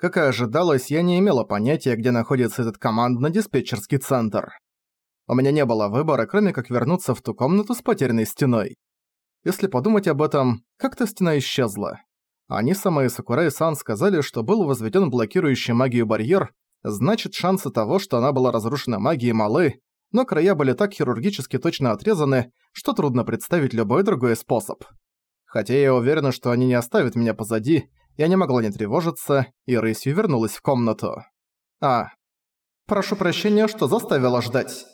Как и ожидалось, я не имела понятия, где находится этот командно-диспетчерский центр. У меня не было выбора, кроме как вернуться в ту комнату с потерянной стеной. Если подумать об этом, как-то стена исчезла. Они сама и Сакурай-сан сказали, что был возведен блокирующий магию барьер, значит шансы того, что она была разрушена магией, малы, но края были так хирургически точно отрезаны, что трудно представить любой другой способ. Хотя я уверена, что они не оставят меня позади, я не могла не тревожиться, и рысью вернулась в комнату. А. Прошу прощения, что заставила ждать.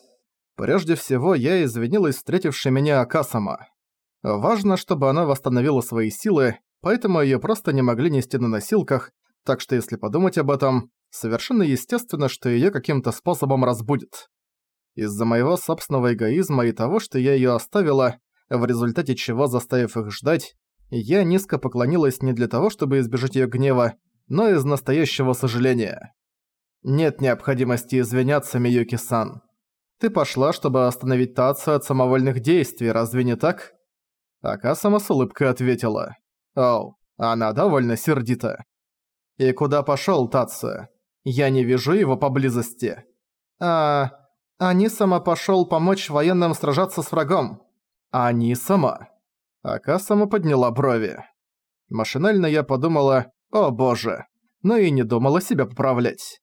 Прежде всего, я извинилась встретившей меня Акасама. Важно, чтобы она восстановила свои силы, поэтому её просто не могли нести на носилках, так что если подумать об этом, совершенно естественно, что её каким-то способом разбудит. Из-за моего собственного эгоизма и того, что я её оставила, в результате чего заставив их ждать, я низко поклонилась не для того, чтобы избежать её гнева, но из настоящего сожаления. Нет необходимости извиняться, Миюки-сан. Ты пошла, чтобы остановить Тацию от самовольных действий, разве не так? Акасама с улыбкой ответила. Оу, она довольно сердита. И куда пошёл Тация? Я не вижу его поблизости. А, они сама пошёл помочь военным сражаться с врагом. Они сама. Акасама подняла брови. Машинально я подумала «О боже!», но и не думала себя поправлять.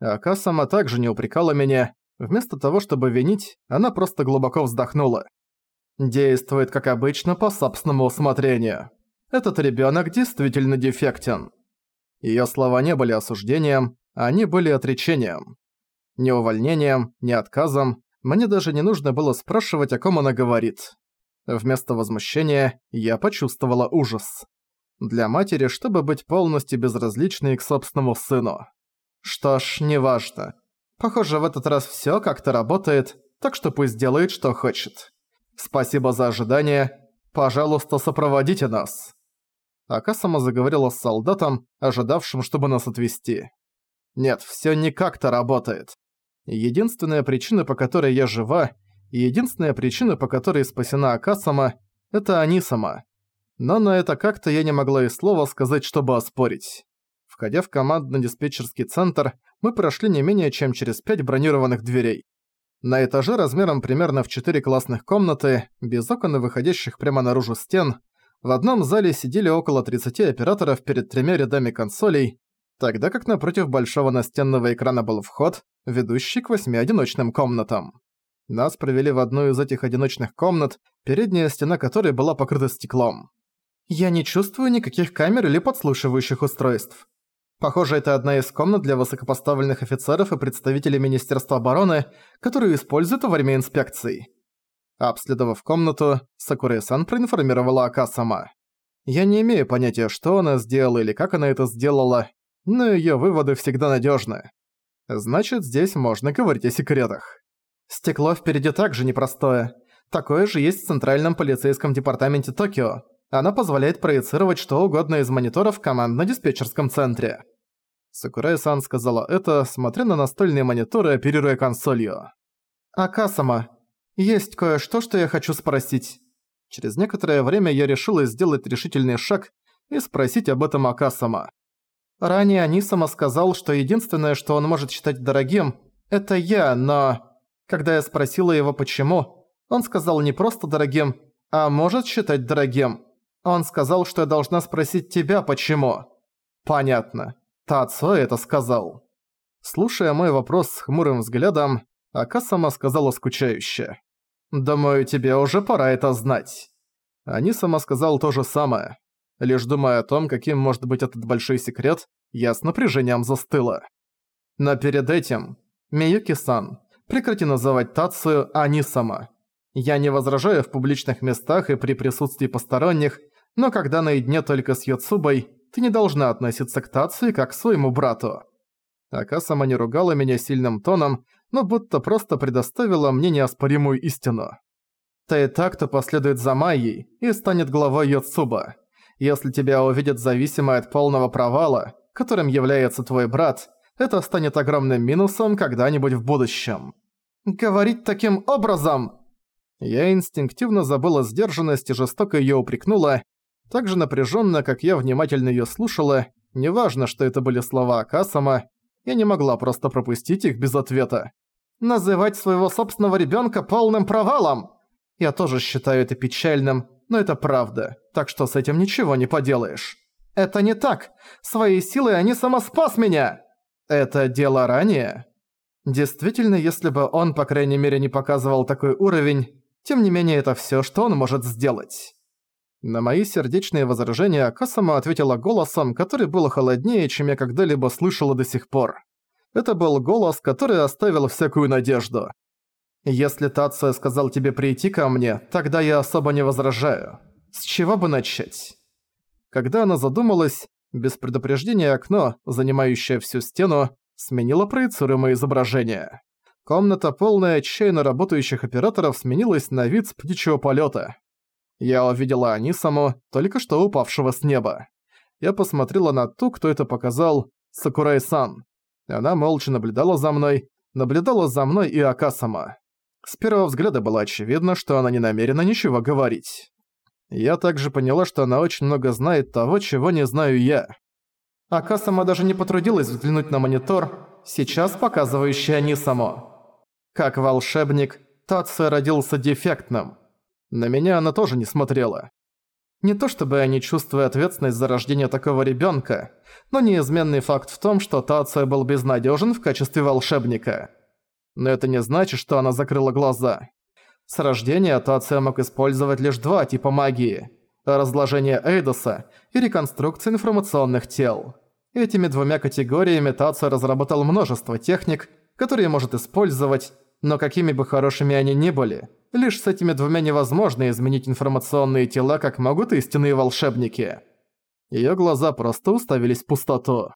Акасама также не упрекала меня. Вместо того, чтобы винить, она просто глубоко вздохнула. Действует, как обычно, по собственному усмотрению. Этот ребёнок действительно дефектен. Её слова не были осуждением, они были отречением. Ни увольнением, ни отказом, мне даже не нужно было спрашивать, о ком она говорит. Вместо возмущения я почувствовала ужас. Для матери, чтобы быть полностью безразличной к собственному сыну. Что ж, неважно. Похоже, в этот раз всё как-то работает, так что пусть делает, что хочет. Спасибо за ожидание. Пожалуйста, сопроводите нас. Акасама заговорила с солдатом, ожидавшим, чтобы нас отвезти. Нет, всё не как-то работает. Единственная причина, по которой я жива, и единственная причина, по которой спасена Акасама, это они сама. Но на это как-то я не могла и слова сказать, чтобы оспорить. Входя в командно-диспетчерский центр, мы прошли не менее чем через пять бронированных дверей. На этаже размером примерно в четыре классных комнаты, без окон и выходящих прямо наружу стен, в одном зале сидели около 30 операторов перед тремя рядами консолей, тогда как напротив большого настенного экрана был вход, ведущий к восьми одиночным комнатам. Нас провели в одну из этих одиночных комнат, передняя стена которой была покрыта стеклом. Я не чувствую никаких камер или подслушивающих устройств. Похоже, это одна из комнат для высокопоставленных офицеров и представителей Министерства обороны, которую используют во время инспекций. Обследовав комнату, Сакурэ-сан проинформировала Ака сама. Я не имею понятия, что она сделала или как она это сделала, но её выводы всегда надёжны. Значит, здесь можно говорить о секретах. Стекло впереди также непростое. Такое же есть в Центральном полицейском департаменте Токио. Оно позволяет проецировать что угодно из мониторов в командно-диспетчерском центре. Сакурай-сан сказала это, смотря на настольные мониторы, оперируя консолью. «Акасама, есть кое-что, что я хочу спросить». Через некоторое время я решила сделать решительный шаг и спросить об этом Акасама. Ранее Анисама сказал, что единственное, что он может считать дорогим, это я, но... Когда я спросила его почему, он сказал не просто дорогим, а может считать дорогим. Он сказал, что я должна спросить тебя почему. Понятно. Тацо это сказал. Слушая мой вопрос с хмурым взглядом, Акасама сказала скучающе. «Думаю, тебе уже пора это знать». Анисама сказал то же самое. Лишь думая о том, каким может быть этот большой секрет, я с напряжением застыла. Но перед этим, Миюки-сан, прекрати называть Тацию Анисама. Я не возражаю в публичных местах и при присутствии посторонних, но когда наедине только с Йоцубой, ты не должна относиться к Тации как к своему брату. Акасама не ругала меня сильным тоном, но будто просто предоставила мне неоспоримую истину. Ты и так-то последует за Майей и станет главой Йоцуба. Если тебя увидят зависимой от полного провала, которым является твой брат, это станет огромным минусом когда-нибудь в будущем. Говорить таким образом... Я инстинктивно забыла сдержанность и жестоко её упрекнула. Так же напряжённо, как я внимательно её слушала, Неважно, что это были слова Акасама, я не могла просто пропустить их без ответа. Называть своего собственного ребенка полным провалом! Я тоже считаю это печальным, но это правда, так что с этим ничего не поделаешь. Это не так! Своей силой они самоспас меня! Это дело ранее? Действительно, если бы он, по крайней мере, не показывал такой уровень, тем не менее это всё, что он может сделать. На мои сердечные возражения Касама ответила голосом, который был холоднее, чем я когда-либо слышала до сих пор. Это был голос, который оставил всякую надежду. «Если Тация сказал тебе прийти ко мне, тогда я особо не возражаю. С чего бы начать?» Когда она задумалась, без предупреждения окно, занимающее всю стену, сменило проецируемое изображение. Комната, полная отчаянно работающих операторов, сменилась на вид с птичьего полета. Я увидела Анисаму, только что упавшего с неба. Я посмотрела на ту, кто это показал, Сакурай-сан. Она молча наблюдала за мной, наблюдала за мной и Акасама. С первого взгляда было очевидно, что она не намерена ничего говорить. Я также поняла, что она очень много знает того, чего не знаю я. Акасама даже не потрудилась взглянуть на монитор, сейчас показывающий Анисаму. Как волшебник, Тация родился дефектным. На меня она тоже не смотрела. Не то чтобы я не чувствую ответственность за рождение такого ребенка, но неизменный факт в том, что Тация был безнадежен в качестве волшебника. Но это не значит, что она закрыла глаза. С рождения Тация мог использовать лишь два типа магии – разложение Эйдоса и реконструкция информационных тел. Этими двумя категориями Тация разработал множество техник, которые может использовать, но какими бы хорошими они ни были, лишь с этими двумя невозможно изменить информационные тела, как могут истинные волшебники. Её глаза просто уставились в пустоту.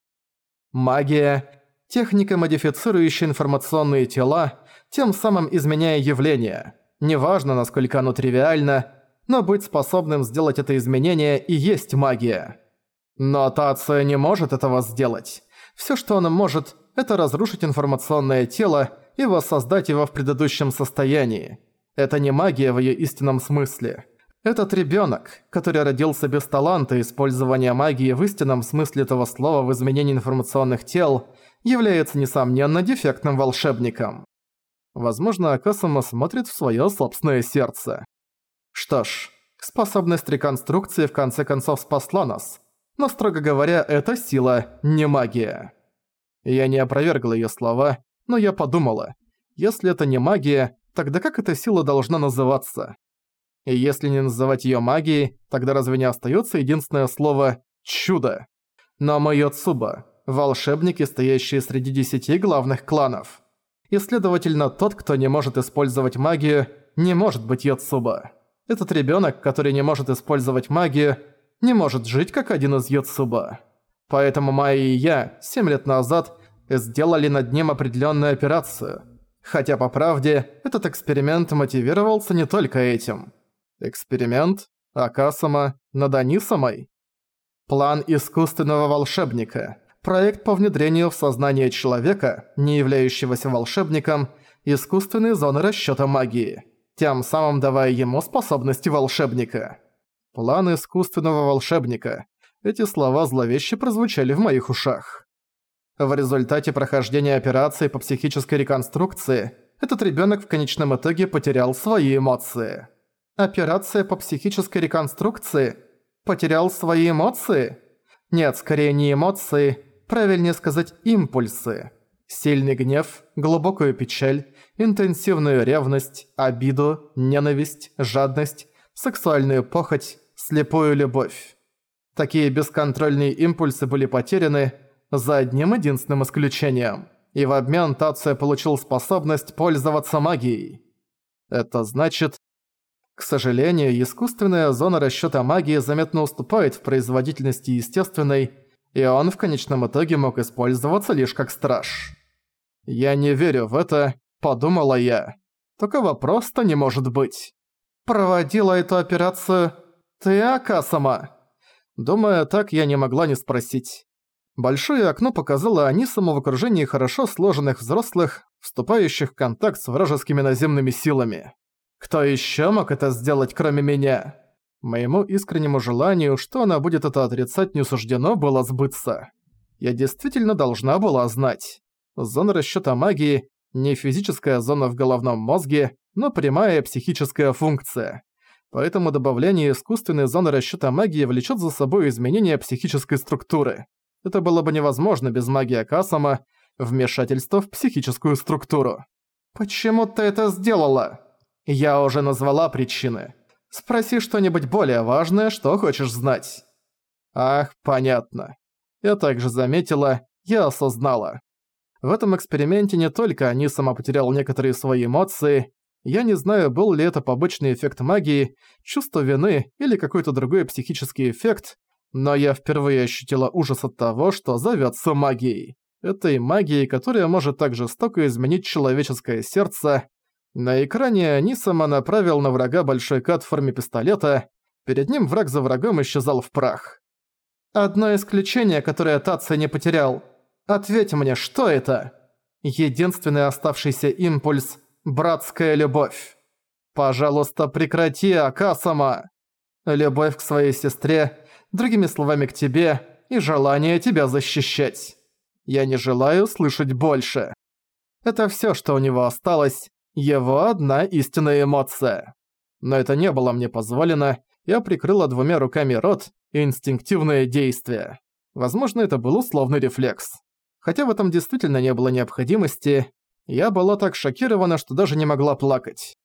Магия – техника, модифицирующая информационные тела, тем самым изменяя явление. Неважно, насколько оно тривиально, но быть способным сделать это изменение и есть магия. Но Тация не может этого сделать. Всё, что она может, это разрушить информационное тело и воссоздать его в предыдущем состоянии. Это не магия в её истинном смысле. Этот ребёнок, который родился без таланта использования магии в истинном смысле этого слова в изменении информационных тел, является, несомненно, дефектным волшебником. Возможно, Акасама смотрит в своё собственное сердце. Что ж, способность реконструкции в конце концов спасла нас. Но, строго говоря, эта сила не магия. Я не опровергла её слова, но я подумала, если это не магия, тогда как эта сила должна называться? И если не называть её магией, тогда разве не остаётся единственное слово «чудо»? Но мы Йоцуба, волшебники, стоящие среди десяти главных кланов. И следовательно, тот, кто не может использовать магию, не может быть Йоцуба. Этот ребёнок, который не может использовать магию, не может жить как один из Йоцуба. Поэтому Майя и я, семь лет назад, сделали над ним определенную операцию. Хотя, по правде, этот эксперимент мотивировался не только этим. Эксперимент Акасама над Анисамой. План искусственного волшебника. Проект по внедрению в сознание человека, не являющегося волшебником, искусственной зоны расчёта магии, тем самым давая ему способности волшебника. План искусственного волшебника. Эти слова зловеще прозвучали в моих ушах. В результате прохождения операции по психической реконструкции этот ребенок в конечном итоге потерял свои эмоции. Операция по психической реконструкции? Потерял свои эмоции? Нет, скорее не эмоции, правильнее сказать импульсы. Сильный гнев, глубокую печаль, интенсивную ревность, обиду, ненависть, жадность, сексуальную похоть, слепую любовь. Такие бесконтрольные импульсы были потеряны, за одним единственным исключением. И в обмен Тация получил способность пользоваться магией. Это значит... К сожалению, искусственная зона расчёта магии заметно уступает в производительности естественной, и он в конечном итоге мог использоваться лишь как страж. «Я не верю в это», — подумала я. «Такого просто не может быть». «Проводила эту операцию ты, Акасама?» Думаю, так я не могла не спросить. Большое окно показало Анисаму в окружении хорошо сложенных взрослых, вступающих в контакт с вражескими наземными силами. Кто ещё мог это сделать, кроме меня? Моему искреннему желанию, что она будет это отрицать, не суждено было сбыться. Я действительно должна была знать. Зона расчёта магии – не физическая зона в головном мозге, но прямая психическая функция. Поэтому добавление искусственной зоны расчёта магии влечёт за собой изменение психической структуры. Это было бы невозможно без магии Акасама, вмешательства в психическую структуру. «Почему ты это сделала?» «Я уже назвала причины. Спроси что-нибудь более важное, что хочешь знать». «Ах, понятно. Я также заметила, я осознала. В этом эксперименте не только они сама потерял некоторые свои эмоции, я не знаю, был ли это побочный эффект магии, чувство вины или какой-то другой психический эффект, но я впервые ощутила ужас от того, что зовётся магией. Этой магией, которая может так жестоко изменить человеческое сердце. На экране Нисама направил на врага большой кат в форме пистолета. Перед ним враг за врагом исчезал в прах. «Одно исключение, которое Татца не потерял. Ответь мне, что это?» Единственный оставшийся импульс – братская любовь. Пожалуйста, прекрати, Акасама. Любовь к своей сестре, другими словами к тебе, и желание тебя защищать. Я не желаю слышать больше. Это всё, что у него осталось, его одна истинная эмоция. Но это не было мне позволено, я прикрыла двумя руками рот, инстинктивное действие. Возможно, это был условный рефлекс. Хотя в этом действительно не было необходимости, я была так шокирована, что даже не могла плакать.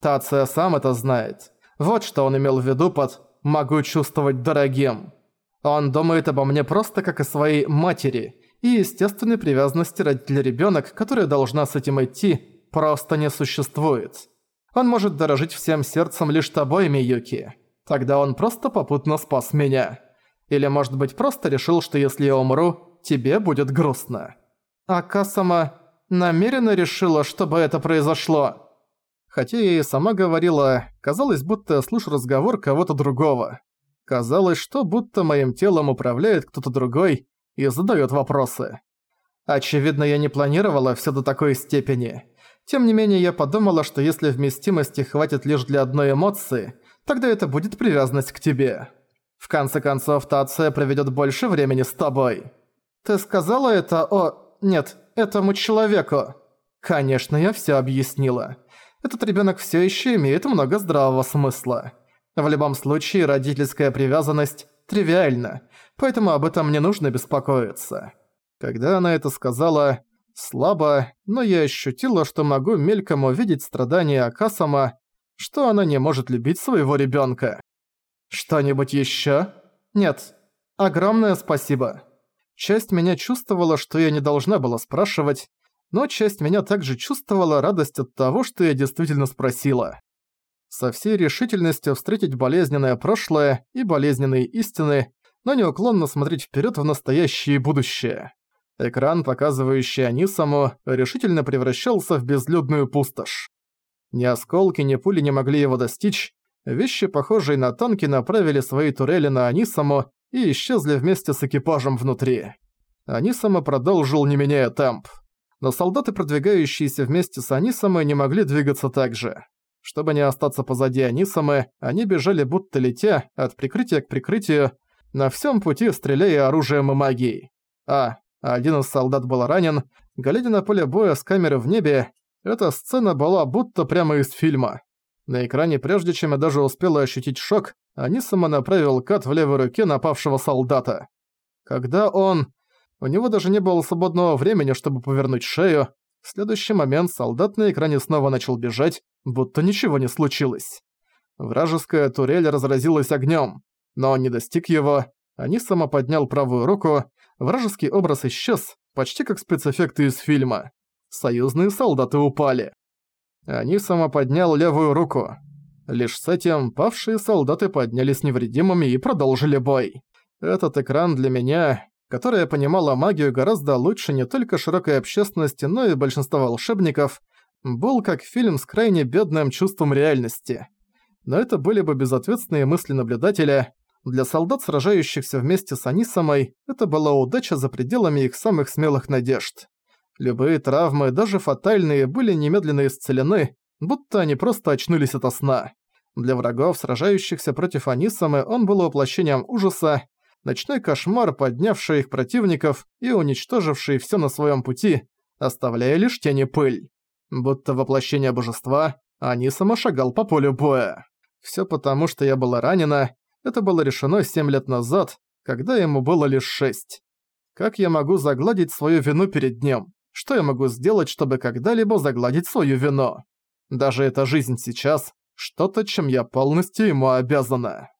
Тация сам это знает. Вот что он имел в виду под «могу чувствовать дорогим». Он думает обо мне просто как о своей матери, и естественной привязанности родителя-ребёнок, которая должна с этим идти, просто не существует. Он может дорожить всем сердцем лишь тобой, Миюки. Тогда он просто попутно спас меня. Или, может быть, просто решил, что если я умру, тебе будет грустно. А Касама намеренно решила, чтобы это произошло. Хотя я и сама говорила, казалось, будто я слышу разговор кого-то другого. Казалось, что будто моим телом управляет кто-то другой и задаёт вопросы. Очевидно, я не планировала всё до такой степени. Тем не менее, я подумала, что если вместимости хватит лишь для одной эмоции, тогда это будет привязанность к тебе. В конце концов, Тация проведёт больше времени с тобой. Ты сказала это о... Нет, этому человеку. Конечно, я всё объяснила. Этот ребёнок всё ещё имеет много здравого смысла. В любом случае, родительская привязанность тривиальна, поэтому об этом не нужно беспокоиться. Когда она это сказала, слабо, но я ощутила, что могу мельком увидеть страдания Акасама, что она не может любить своего ребёнка. Что-нибудь ещё? Нет. Огромное спасибо. Часть меня чувствовала, что я не должна была спрашивать, но часть меня также чувствовала радость от того, что я действительно спросила со всей решительностью встретить болезненное прошлое и болезненные истины, но неуклонно смотреть вперед в настоящее и будущее. Экран, показывающий Анисаму, решительно превращался в безлюдную пустошь. Ни осколки, ни пули не могли его достичь, вещи, похожие на танки, направили свои турели на Анисаму и исчезли вместе с экипажем внутри. Анисама продолжил, не меняя темп. Но солдаты, продвигающиеся вместе с Анисамой, не могли двигаться так же. Чтобы не остаться позади Анисамы, они бежали будто летя, от прикрытия к прикрытию, на всем пути стреляя оружием и магией. А, один из солдат был ранен, глядя на поле боя с камеры в небе, эта сцена была будто прямо из фильма. На экране, прежде чем я даже успела ощутить шок, Анисама направил кат в левой руке напавшего солдата. Когда он... У него даже не было свободного времени, чтобы повернуть шею, в следующий момент солдат на экране снова начал бежать, будто ничего не случилось. Вражеская турель разразилась огнем, но он не достиг его. Анисама поднял правую руку, вражеский образ исчез, почти как спецэффекты из фильма. Союзные солдаты упали. Анисама поднял левую руку. Лишь с этим павшие солдаты поднялись невредимыми и продолжили бой. Этот экран для меня которая понимала магию гораздо лучше не только широкой общественности, но и большинства волшебников, был как фильм с крайне бедным чувством реальности. Но это были бы безответственные мысли наблюдателя. Для солдат, сражающихся вместе с Анисамой, это была удача за пределами их самых смелых надежд. Любые травмы, даже фатальные, были немедленно исцелены, будто они просто очнулись ото сна. Для врагов, сражающихся против Анисамы, он был воплощением ужаса, Ночной кошмар, поднявший их противников и уничтоживший все на своем пути, оставляя лишь тени пыль. Будто воплощение божества, Анисама шагал по полю боя. Все потому, что я была ранена, это было решено семь лет назад, когда ему было лишь шесть. Как я могу загладить свою вину перед ним? Что я могу сделать, чтобы когда-либо загладить свою вину? Даже эта жизнь сейчас – что-то, чем я полностью ему обязана.